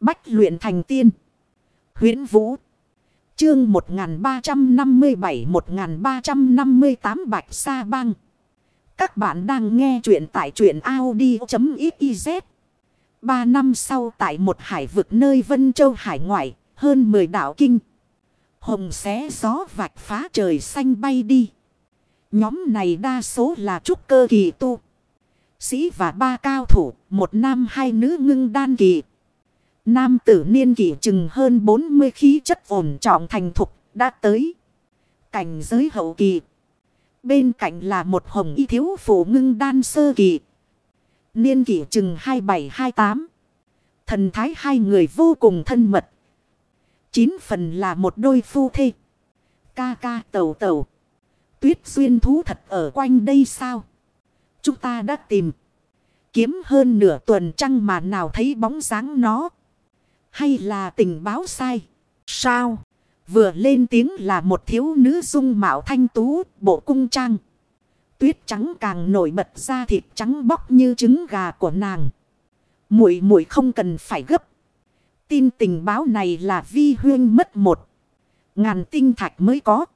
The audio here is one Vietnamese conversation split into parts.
Bách luyện thành tiên. huyễn Vũ. Chương 1357-1358 Bạch Sa Băng. Các bạn đang nghe truyện tại truyện Audi.xyz. Ba năm sau tại một hải vực nơi Vân Châu hải ngoại, hơn 10 đảo kinh. Hồng xé gió vạch phá trời xanh bay đi. Nhóm này đa số là trúc cơ kỳ tu. Sĩ và ba cao thủ, một nam hai nữ ngưng đan kỳ. Nam tử niên kỷ chừng hơn 40 khí chất ổn trọng thành thục đã tới. Cảnh giới hậu kỳ. Bên cạnh là một hồng y thiếu phụ ngưng đan sơ kỳ. Niên kỷ chừng 27-28. Thần thái hai người vô cùng thân mật. Chín phần là một đôi phu thê. Ca ca tẩu tẩu. Tuyết xuyên thú thật ở quanh đây sao? Chúng ta đã tìm. Kiếm hơn nửa tuần trăng mà nào thấy bóng dáng nó. Hay là tình báo sai? Sao? Vừa lên tiếng là một thiếu nữ dung mạo thanh tú, bộ cung trang. Tuyết trắng càng nổi bật ra thịt trắng bóc như trứng gà của nàng. Muội muội không cần phải gấp. Tin tình báo này là vi huyên mất một. Ngàn tinh thạch mới có.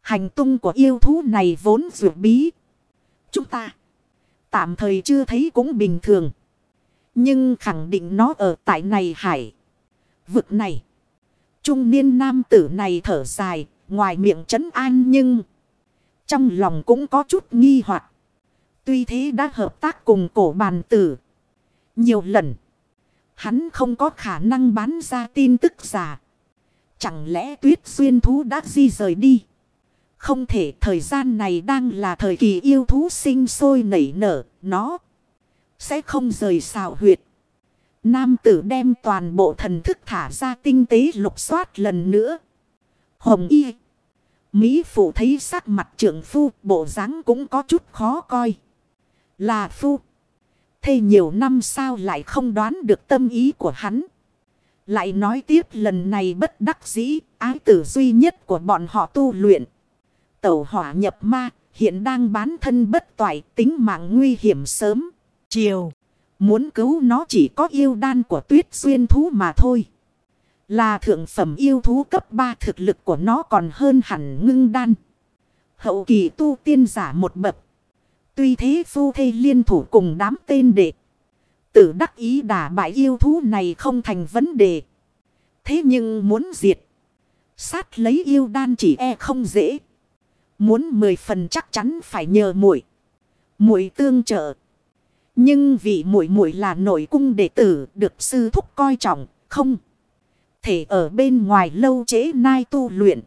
Hành tung của yêu thú này vốn dù bí. Chúng ta tạm thời chưa thấy cũng bình thường. Nhưng khẳng định nó ở tại này hải. Vực này. Trung niên nam tử này thở dài. Ngoài miệng trấn an nhưng. Trong lòng cũng có chút nghi hoặc Tuy thế đã hợp tác cùng cổ bàn tử. Nhiều lần. Hắn không có khả năng bán ra tin tức giả. Chẳng lẽ tuyết xuyên thú đã di rời đi. Không thể, thời gian này đang là thời kỳ yêu thú sinh sôi nảy nở. Nó sẽ không rời xào huyệt. Nam tử đem toàn bộ thần thức thả ra tinh tế lục soát lần nữa. Hồng y. Mỹ phụ thấy sắc mặt trưởng phu bộ dáng cũng có chút khó coi. Là phu. Thế nhiều năm sao lại không đoán được tâm ý của hắn. Lại nói tiếp lần này bất đắc dĩ, ái tử duy nhất của bọn họ tu luyện. Tẩu hỏa nhập ma, hiện đang bán thân bất toại tính mạng nguy hiểm sớm. Chiều, muốn cứu nó chỉ có yêu đan của tuyết xuyên thú mà thôi. Là thượng phẩm yêu thú cấp 3 thực lực của nó còn hơn hẳn ngưng đan. Hậu kỳ tu tiên giả một bậc. Tuy thế phu thê liên thủ cùng đám tên đệ. Tử đắc ý đả bại yêu thú này không thành vấn đề. Thế nhưng muốn diệt. Sát lấy yêu đan chỉ e không dễ. Muốn mười phần chắc chắn phải nhờ muội muội tương trợ. Nhưng vì muội muội là nội cung đệ tử được sư thúc coi trọng, không thể ở bên ngoài lâu chế nai tu luyện.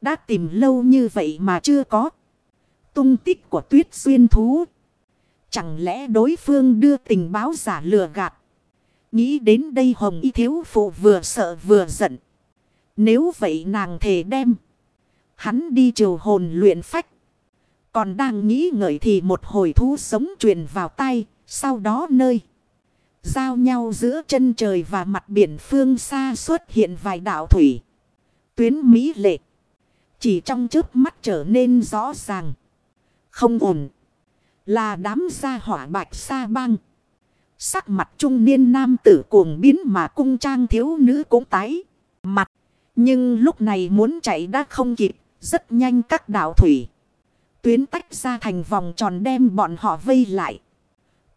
Đã tìm lâu như vậy mà chưa có tung tích của tuyết xuyên thú. Chẳng lẽ đối phương đưa tình báo giả lừa gạt. Nghĩ đến đây hồng y thiếu phụ vừa sợ vừa giận. Nếu vậy nàng thề đem. Hắn đi triều hồn luyện phách. Còn đang nghĩ ngợi thì một hồi thú sống truyền vào tay. Sau đó nơi. Giao nhau giữa chân trời và mặt biển phương xa xuất hiện vài đảo thủy. Tuyến Mỹ lệ. Chỉ trong chớp mắt trở nên rõ ràng. Không ổn. Là đám gia hỏa bạch sa băng. Sắc mặt trung niên nam tử cuồng biến mà cung trang thiếu nữ cũng tái. Mặt. Nhưng lúc này muốn chạy đã không kịp. Rất nhanh các đảo thủy. Tuyến tách ra thành vòng tròn đem bọn họ vây lại.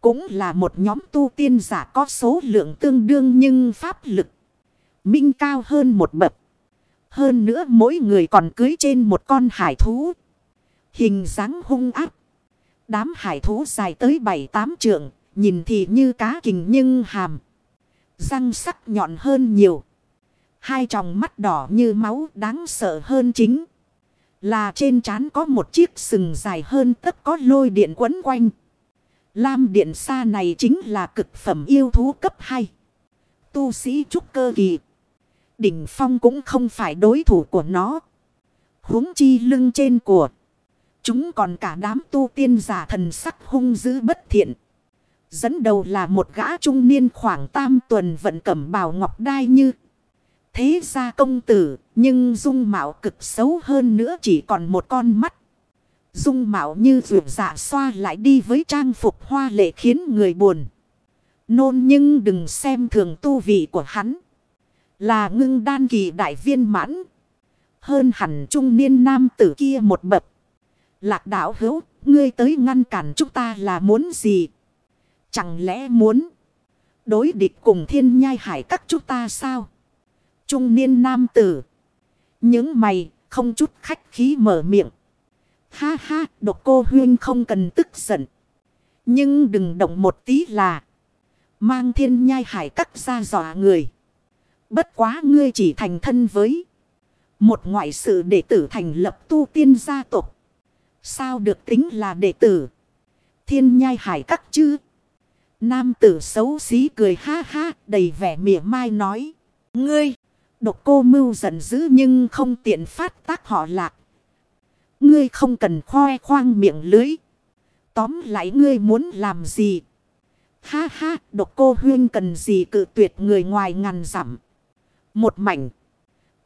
Cũng là một nhóm tu tiên giả có số lượng tương đương nhưng pháp lực. Minh cao hơn một bậc. Hơn nữa mỗi người còn cưới trên một con hải thú. Hình dáng hung áp. Đám hải thú dài tới bảy tám trượng. Nhìn thì như cá kình nhưng hàm. Răng sắc nhọn hơn nhiều. Hai tròng mắt đỏ như máu đáng sợ hơn chính. Là trên trán có một chiếc sừng dài hơn tất có lôi điện quấn quanh. Lam điện xa này chính là cực phẩm yêu thú cấp 2. Tu sĩ trúc cơ kỳ. Đỉnh phong cũng không phải đối thủ của nó. huống chi lưng trên của. Chúng còn cả đám tu tiên giả thần sắc hung dữ bất thiện. Dẫn đầu là một gã trung niên khoảng tam tuần vận cẩm bào ngọc đai như. Thế ra công tử, nhưng dung mạo cực xấu hơn nữa chỉ còn một con mắt. Dung mạo như vượt dạ xoa lại đi với trang phục hoa lệ khiến người buồn. Nôn nhưng đừng xem thường tu vị của hắn. Là ngưng đan kỳ đại viên mãn. Hơn hẳn trung niên nam tử kia một bậc. Lạc đạo hữu, ngươi tới ngăn cản chúng ta là muốn gì? Chẳng lẽ muốn đối địch cùng thiên nhai hải các chúng ta sao? Trung niên nam tử. Những mày không chút khách khí mở miệng. Ha ha, độc cô huyên không cần tức giận. Nhưng đừng động một tí là. Mang thiên nhai hải cắt ra dọa người. Bất quá ngươi chỉ thành thân với. Một ngoại sự đệ tử thành lập tu tiên gia tộc. Sao được tính là đệ tử? Thiên nhai hải cắt chứ? Nam tử xấu xí cười ha ha đầy vẻ mỉa mai nói. Ngươi! Độc cô mưu giận dữ nhưng không tiện phát tác họ lạc. Ngươi không cần khoe khoang miệng lưới. Tóm lại ngươi muốn làm gì? Ha ha, độc cô huyên cần gì cự tuyệt người ngoài ngàn dặm. Một mảnh.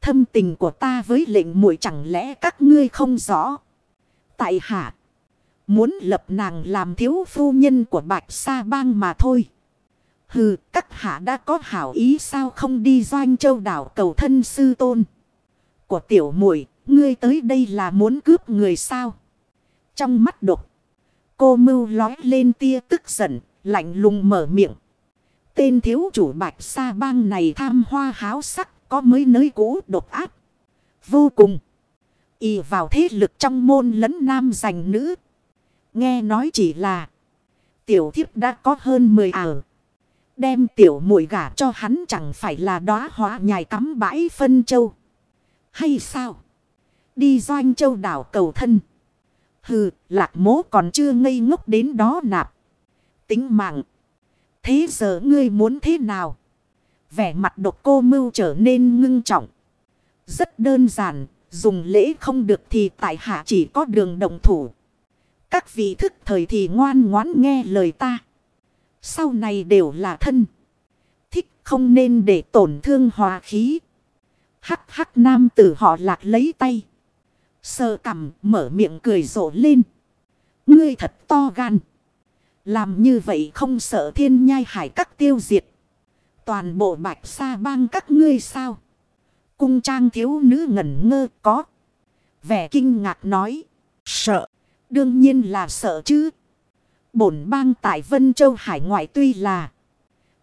Thâm tình của ta với lệnh muội chẳng lẽ các ngươi không rõ. Tại hạ. Muốn lập nàng làm thiếu phu nhân của Bạch Sa Bang mà thôi. Hừ, các hạ đã có hảo ý sao không đi doanh châu đảo cầu thân sư tôn. Của tiểu muội ngươi tới đây là muốn cướp người sao? Trong mắt độc, cô mưu lói lên tia tức giận, lạnh lùng mở miệng. Tên thiếu chủ bạch sa bang này tham hoa háo sắc, có mới nới cũ độc ác. Vô cùng. Y vào thế lực trong môn lẫn nam giành nữ. Nghe nói chỉ là tiểu thiếp đã có hơn 10 ảo. Đem tiểu muội gả cho hắn chẳng phải là đóa hóa nhài cắm bãi phân châu. Hay sao? Đi doanh châu đảo cầu thân. Hừ, lạc mố còn chưa ngây ngốc đến đó nạp. Tính mạng. Thế giờ ngươi muốn thế nào? Vẻ mặt độc cô mưu trở nên ngưng trọng. Rất đơn giản, dùng lễ không được thì tại hạ chỉ có đường đồng thủ. Các vị thức thời thì ngoan ngoãn nghe lời ta. Sau này đều là thân. Thích không nên để tổn thương hòa khí. Hắc hắc nam tử họ lạc lấy tay. Sơ cằm mở miệng cười rộ lên. Ngươi thật to gan. Làm như vậy không sợ thiên nhai hải các tiêu diệt. Toàn bộ bạch sa bang các ngươi sao. Cung trang thiếu nữ ngẩn ngơ có. Vẻ kinh ngạc nói. Sợ. Đương nhiên là sợ chứ. Bổn bang tại Vân Châu Hải ngoại tuy là.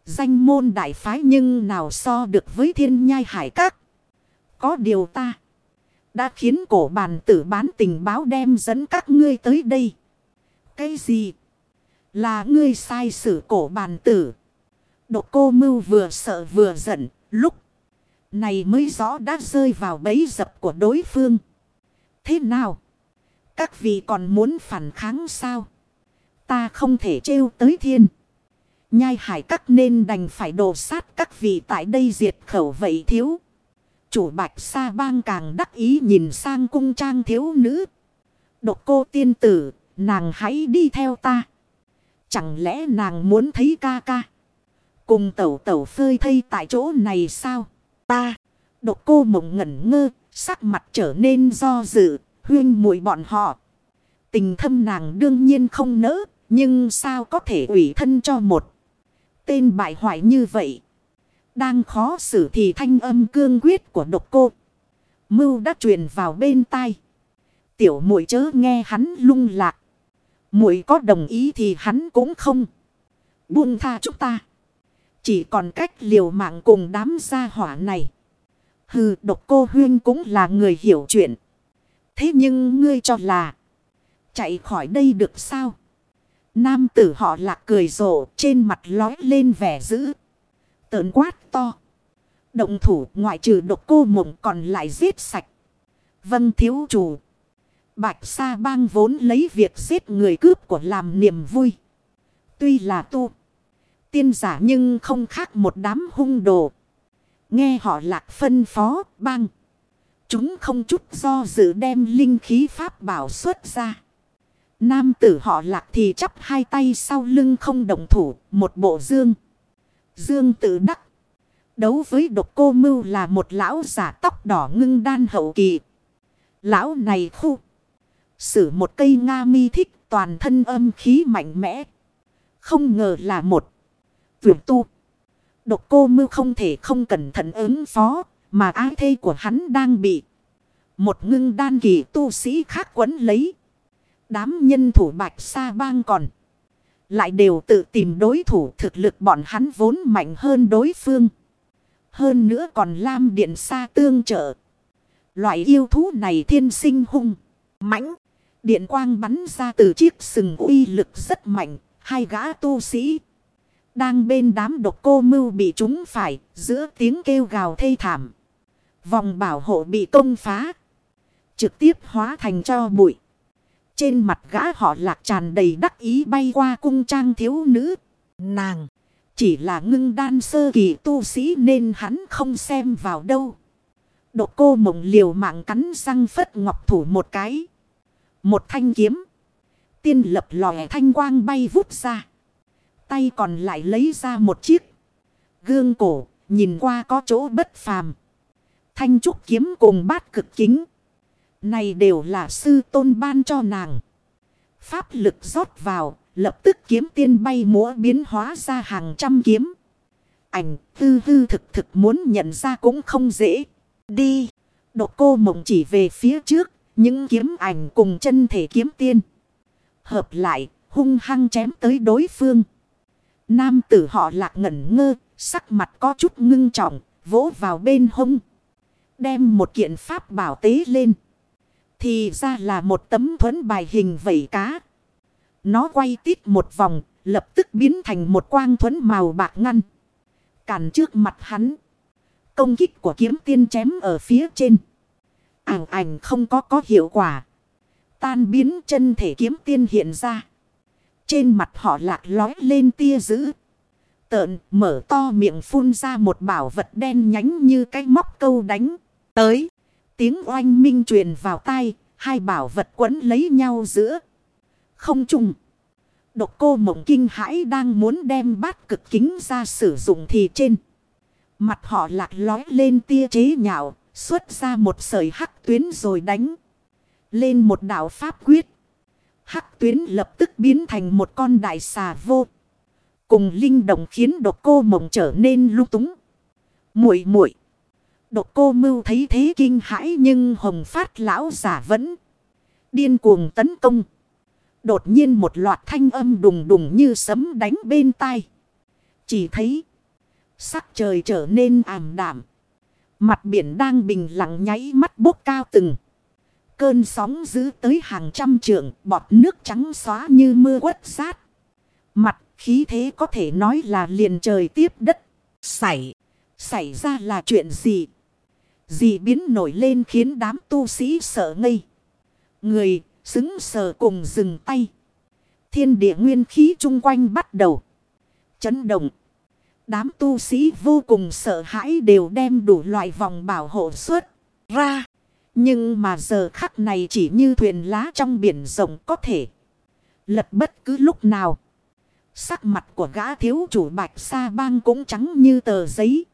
Danh môn đại phái nhưng nào so được với thiên nhai hải các. Có điều ta. Đã khiến cổ bàn tử bán tình báo đem dẫn các ngươi tới đây. Cái gì? Là ngươi sai sử cổ bàn tử. Độ cô mưu vừa sợ vừa giận. Lúc này mới rõ đã rơi vào bẫy dập của đối phương. Thế nào? Các vị còn muốn phản kháng sao? Ta không thể trêu tới thiên. Nhai hải các nên đành phải đổ sát các vị tại đây diệt khẩu vậy thiếu. Chủ bạch sa bang càng đắc ý nhìn sang cung trang thiếu nữ. Độc cô tiên tử, nàng hãy đi theo ta. Chẳng lẽ nàng muốn thấy ca ca? Cùng tẩu tẩu phơi thây tại chỗ này sao? Ta, độc cô mộng ngẩn ngơ, sắc mặt trở nên do dự, huyên muội bọn họ. Tình thâm nàng đương nhiên không nỡ, nhưng sao có thể ủy thân cho một tên bại hoại như vậy? Đang khó xử thì thanh âm cương quyết của độc cô. Mưu đã truyền vào bên tai. Tiểu muội chớ nghe hắn lung lạc. muội có đồng ý thì hắn cũng không. Buông tha chúng ta. Chỉ còn cách liều mạng cùng đám gia hỏa này. Hừ, độc cô huyên cũng là người hiểu chuyện. Thế nhưng ngươi cho là. Chạy khỏi đây được sao? Nam tử họ lạc cười rộ, trên mặt lói lên vẻ dữ tợn quát to. Động thủ, ngoại trừ độc cô mộng còn lại giết sạch. Vâng thiếu chủ. Bạch Sa bang vốn lấy việc giết người cướp của làm niềm vui. Tuy là tu. Tiên giả nhưng không khác một đám hung đồ. Nghe họ lạc phân phó, bang. Chúng không chút do dự đem linh khí pháp bảo xuất ra. Nam tử họ lạc thì chắp hai tay sau lưng không động thủ. Một bộ dương. Dương tự đắc. Đấu với độc cô mưu là một lão giả tóc đỏ ngưng đan hậu kỳ. Lão này khu. Sử một cây Nga mi thích toàn thân âm khí mạnh mẽ. Không ngờ là một. Vượt tu. Độc cô mưu không thể không cẩn thận ứng phó. Mà ái thê của hắn đang bị. Một ngưng đan kỳ tu sĩ khác quấn lấy. Đám nhân thủ bạch sa bang còn. Lại đều tự tìm đối thủ thực lực bọn hắn vốn mạnh hơn đối phương. Hơn nữa còn Lam Điện Sa tương trợ. Loại yêu thú này thiên sinh hung, mãnh. Điện quang bắn ra từ chiếc sừng uy lực rất mạnh. Hai gã tu sĩ. Đang bên đám độc cô mưu bị chúng phải. Giữa tiếng kêu gào thê thảm. Vòng bảo hộ bị công phá. Trực tiếp hóa thành cho bụi. Trên mặt gã họ lạc tràn đầy đắc ý bay qua cung trang thiếu nữ. Nàng. Chỉ là ngưng đan sơ kỳ tu sĩ nên hắn không xem vào đâu. Độ cô mộng liều mạng cắn răng phất ngọc thủ một cái. Một thanh kiếm. Tiên lập lòe thanh quang bay vút ra. Tay còn lại lấy ra một chiếc. Gương cổ, nhìn qua có chỗ bất phàm. Thanh trúc kiếm cùng bát cực kính. Này đều là sư tôn ban cho nàng. Pháp lực rót vào, lập tức kiếm tiên bay múa biến hóa ra hàng trăm kiếm. Ảnh tư tư thực thực muốn nhận ra cũng không dễ. Đi. Độ cô mộng chỉ về phía trước, những kiếm ảnh cùng chân thể kiếm tiên. Hợp lại, hung hăng chém tới đối phương. Nam tử họ lạc ngẩn ngơ, sắc mặt có chút ngưng trọng, vỗ vào bên hông. Đem một kiện pháp bảo tế lên. Thì ra là một tấm thuẫn bài hình vẩy cá. Nó quay tít một vòng, lập tức biến thành một quang thuẫn màu bạc ngăn. Cản trước mặt hắn. Công kích của kiếm tiên chém ở phía trên. Ảng ảnh không có có hiệu quả. Tan biến chân thể kiếm tiên hiện ra. Trên mặt họ lạc lói lên tia dữ. Tợn mở to miệng phun ra một bảo vật đen nhánh như cái móc câu đánh. Tới. Tiếng oanh minh truyền vào tai. Hai bảo vật quấn lấy nhau giữa. Không trùng. Độc cô mộng kinh hãi đang muốn đem bát cực kính ra sử dụng thì trên. Mặt họ lạc lói lên tia chế nhạo. Xuất ra một sợi hắc tuyến rồi đánh. Lên một đạo pháp quyết. Hắc tuyến lập tức biến thành một con đại xà vô. Cùng linh động khiến độc cô mộng trở nên lung túng. muội muội Độc cô mưu thấy thế kinh hãi nhưng hồng phát lão giả vẫn điên cuồng tấn công. Đột nhiên một loạt thanh âm đùng đùng như sấm đánh bên tai. Chỉ thấy sắc trời trở nên ảm đạm. Mặt biển đang bình lặng nháy mắt bốc cao từng. Cơn sóng giữ tới hàng trăm trượng, bọt nước trắng xóa như mưa quất sát. Mặt khí thế có thể nói là liền trời tiếp đất. Xảy, xảy ra là chuyện gì? Gì biến nổi lên khiến đám tu sĩ sợ ngây. Người, xứng sờ cùng dừng tay. Thiên địa nguyên khí chung quanh bắt đầu. Chấn động. Đám tu sĩ vô cùng sợ hãi đều đem đủ loại vòng bảo hộ xuất ra. Nhưng mà giờ khắc này chỉ như thuyền lá trong biển rộng có thể. Lật bất cứ lúc nào. Sắc mặt của gã thiếu chủ bạch sa bang cũng trắng như tờ giấy.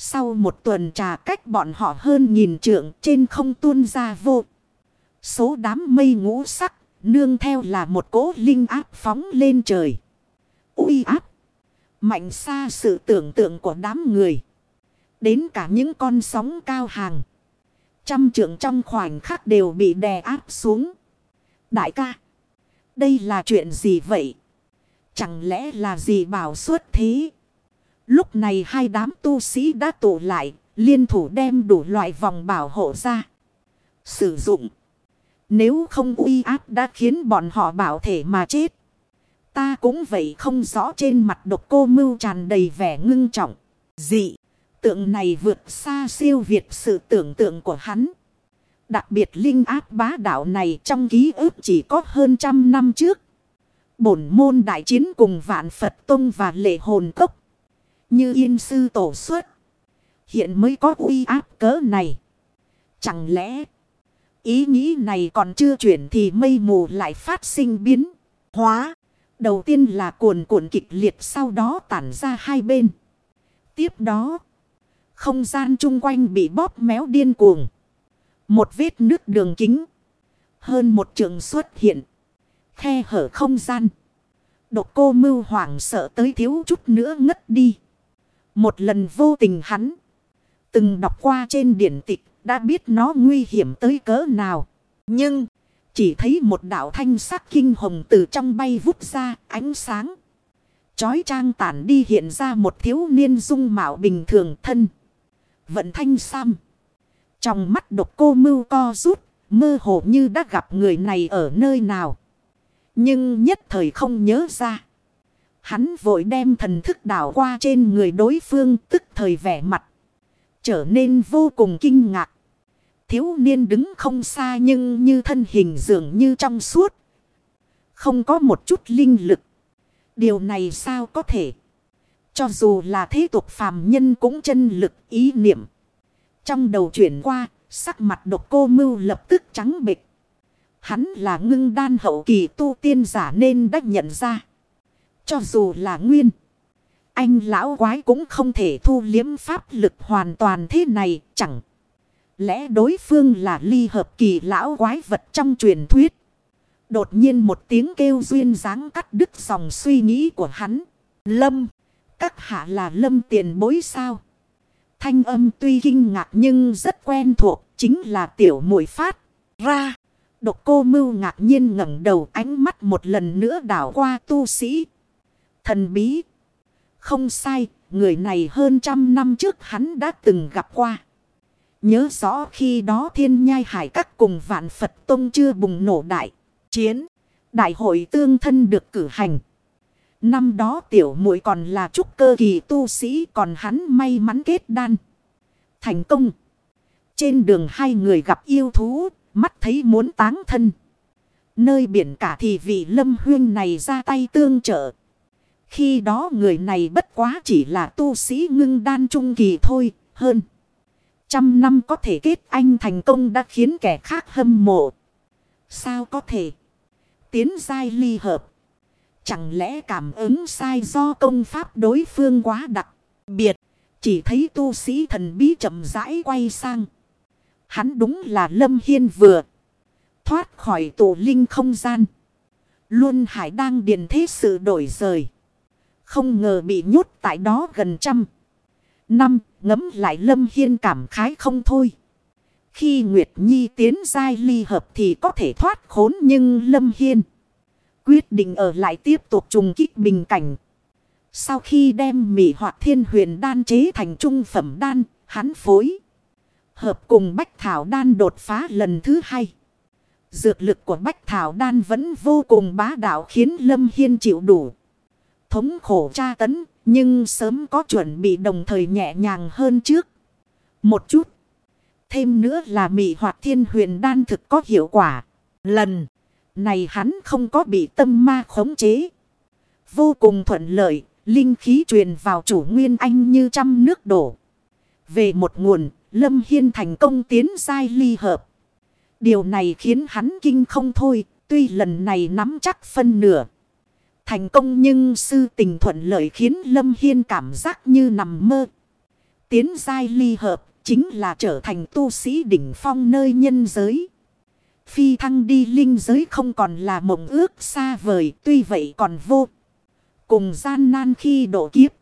Sau một tuần trà cách bọn họ hơn nhìn trượng trên không tuôn ra vô. Số đám mây ngũ sắc, nương theo là một cỗ linh áp phóng lên trời. uy áp, mạnh xa sự tưởng tượng của đám người. Đến cả những con sóng cao hàng. Trăm trượng trong khoảnh khắc đều bị đè áp xuống. Đại ca, đây là chuyện gì vậy? Chẳng lẽ là gì bảo suốt thế? Lúc này hai đám tu sĩ đã tụ lại, liên thủ đem đủ loại vòng bảo hộ ra. Sử dụng. Nếu không uy áp đã khiến bọn họ bảo thể mà chết. Ta cũng vậy không rõ trên mặt độc cô mưu tràn đầy vẻ ngưng trọng. Dị. Tượng này vượt xa siêu việt sự tưởng tượng của hắn. Đặc biệt linh áp bá đạo này trong ký ức chỉ có hơn trăm năm trước. Bổn môn đại chiến cùng vạn Phật Tông và lệ hồn cốc. Như yên sư tổ xuất. Hiện mới có uy áp cỡ này. Chẳng lẽ ý nghĩ này còn chưa chuyển thì mây mù lại phát sinh biến hóa. Đầu tiên là cuồn cuộn kịch liệt sau đó tản ra hai bên. Tiếp đó, không gian chung quanh bị bóp méo điên cuồng. Một vết nước đường kính. Hơn một trường xuất hiện. Khe hở không gian. Độc cô mưu hoảng sợ tới thiếu chút nữa ngất đi. Một lần vô tình hắn. Từng đọc qua trên điển tịch đã biết nó nguy hiểm tới cỡ nào. Nhưng chỉ thấy một đạo thanh sắc kinh hồng từ trong bay vút ra ánh sáng. Chói trang tản đi hiện ra một thiếu niên dung mạo bình thường thân. Vận thanh sam. Trong mắt độc cô mưu co rút, mơ hồ như đã gặp người này ở nơi nào. Nhưng nhất thời không nhớ ra. Hắn vội đem thần thức đảo qua trên người đối phương tức thời vẻ mặt. Trở nên vô cùng kinh ngạc. Thiếu niên đứng không xa nhưng như thân hình dường như trong suốt. Không có một chút linh lực. Điều này sao có thể? Cho dù là thế tục phàm nhân cũng chân lực ý niệm. Trong đầu chuyển qua, sắc mặt độc cô mưu lập tức trắng bịch. Hắn là ngưng đan hậu kỳ tu tiên giả nên đã nhận ra. Cho dù là nguyên. Anh lão quái cũng không thể thu liếm pháp lực hoàn toàn thế này chẳng. Lẽ đối phương là ly hợp kỳ lão quái vật trong truyền thuyết. Đột nhiên một tiếng kêu duyên dáng cắt đứt dòng suy nghĩ của hắn. Lâm. Các hạ là lâm tiền bối sao. Thanh âm tuy kinh ngạc nhưng rất quen thuộc. Chính là tiểu mũi phát ra. Độc cô mưu ngạc nhiên ngẩng đầu ánh mắt một lần nữa đảo qua tu sĩ. Thần bí. Không sai, người này hơn trăm năm trước hắn đã từng gặp qua. Nhớ rõ khi đó thiên nhai hải các cùng vạn Phật Tông chưa bùng nổ đại. Chiến. Đại hội tương thân được cử hành. Năm đó tiểu muội còn là trúc cơ kỳ tu sĩ còn hắn may mắn kết đan. Thành công. Trên đường hai người gặp yêu thú, mắt thấy muốn táng thân. Nơi biển cả thì vị lâm huyên này ra tay tương trợ. Khi đó người này bất quá chỉ là tu sĩ ngưng đan trung kỳ thôi, hơn. Trăm năm có thể kết anh thành công đã khiến kẻ khác hâm mộ. Sao có thể? Tiến giai ly hợp. Chẳng lẽ cảm ứng sai do công pháp đối phương quá đặc biệt. Chỉ thấy tu sĩ thần bí chậm rãi quay sang. Hắn đúng là Lâm Hiên vừa. Thoát khỏi tổ linh không gian. Luôn hải đang điền thế sự đổi rời. Không ngờ bị nhốt tại đó gần trăm. Năm ngấm lại Lâm Hiên cảm khái không thôi. Khi Nguyệt Nhi tiến giai ly hợp thì có thể thoát khốn nhưng Lâm Hiên quyết định ở lại tiếp tục trùng kích bình cảnh. Sau khi đem mỉ hoạt thiên huyền đan chế thành trung phẩm đan, hắn phối. Hợp cùng Bách Thảo đan đột phá lần thứ hai. Dược lực của Bách Thảo đan vẫn vô cùng bá đạo khiến Lâm Hiên chịu đủ. Thống khổ tra tấn, nhưng sớm có chuẩn bị đồng thời nhẹ nhàng hơn trước. Một chút. Thêm nữa là mị hoạt thiên huyền đan thực có hiệu quả. Lần này hắn không có bị tâm ma khống chế. Vô cùng thuận lợi, linh khí truyền vào chủ nguyên anh như trăm nước đổ. Về một nguồn, Lâm Hiên thành công tiến sai ly hợp. Điều này khiến hắn kinh không thôi, tuy lần này nắm chắc phân nửa. Thành công nhưng sư tình thuận lợi khiến Lâm Hiên cảm giác như nằm mơ. Tiến giai ly hợp chính là trở thành tu sĩ đỉnh phong nơi nhân giới. Phi thăng đi linh giới không còn là mộng ước xa vời, tuy vậy còn vô. Cùng gian nan khi độ kiếp.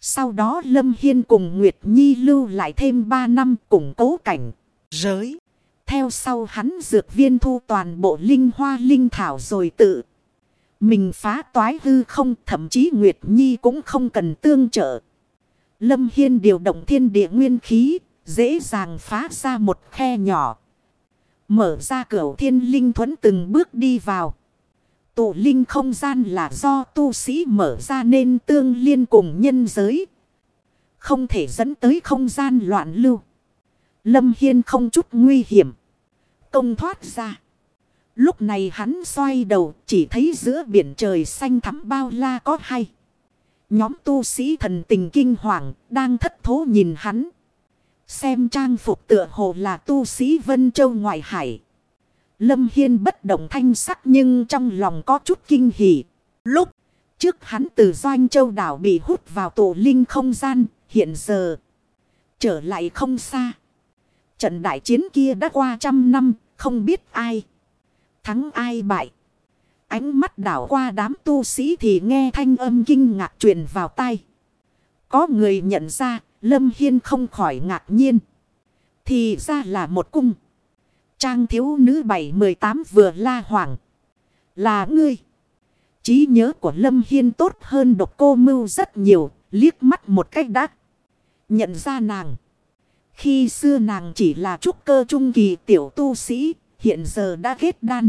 Sau đó Lâm Hiên cùng Nguyệt Nhi lưu lại thêm 3 năm củng cố cảnh. Giới. Theo sau hắn dược viên thu toàn bộ linh hoa linh thảo rồi tự. Mình phá toái hư không thậm chí Nguyệt Nhi cũng không cần tương trợ. Lâm Hiên điều động thiên địa nguyên khí, dễ dàng phá ra một khe nhỏ. Mở ra cửa thiên linh thuẫn từng bước đi vào. Tụ linh không gian là do tu sĩ mở ra nên tương liên cùng nhân giới. Không thể dẫn tới không gian loạn lưu. Lâm Hiên không chút nguy hiểm. Công thoát ra. Lúc này hắn xoay đầu chỉ thấy giữa biển trời xanh thắm bao la có hay. Nhóm tu sĩ thần tình kinh hoàng đang thất thố nhìn hắn. Xem trang phục tựa hồ là tu sĩ Vân Châu ngoại hải. Lâm Hiên bất động thanh sắc nhưng trong lòng có chút kinh hỉ. Lúc trước hắn từ Doanh Châu đảo bị hút vào tổ linh không gian, hiện giờ trở lại không xa. Trận đại chiến kia đã qua trăm năm, không biết ai. Thắng ai bại. Ánh mắt đảo qua đám tu sĩ thì nghe thanh âm kinh ngạc truyền vào tai. Có người nhận ra, Lâm Hiên không khỏi ngạc nhiên. Thì ra là một cung. Trang thiếu nữ bảy mười tám vừa la hoàng. Là ngươi. trí nhớ của Lâm Hiên tốt hơn độc cô mưu rất nhiều, liếc mắt một cách đắt. Nhận ra nàng. Khi xưa nàng chỉ là trúc cơ trung kỳ tiểu tu sĩ, hiện giờ đã kết đan.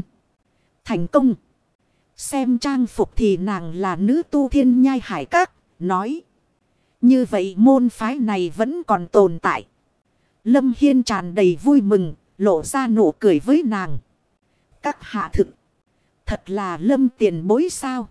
Thành công. Xem trang phục thì nàng là nữ tu thiên nhai hải các, nói. Như vậy môn phái này vẫn còn tồn tại. Lâm Hiên tràn đầy vui mừng, lộ ra nụ cười với nàng. Các hạ thực. Thật là lâm tiền bối sao.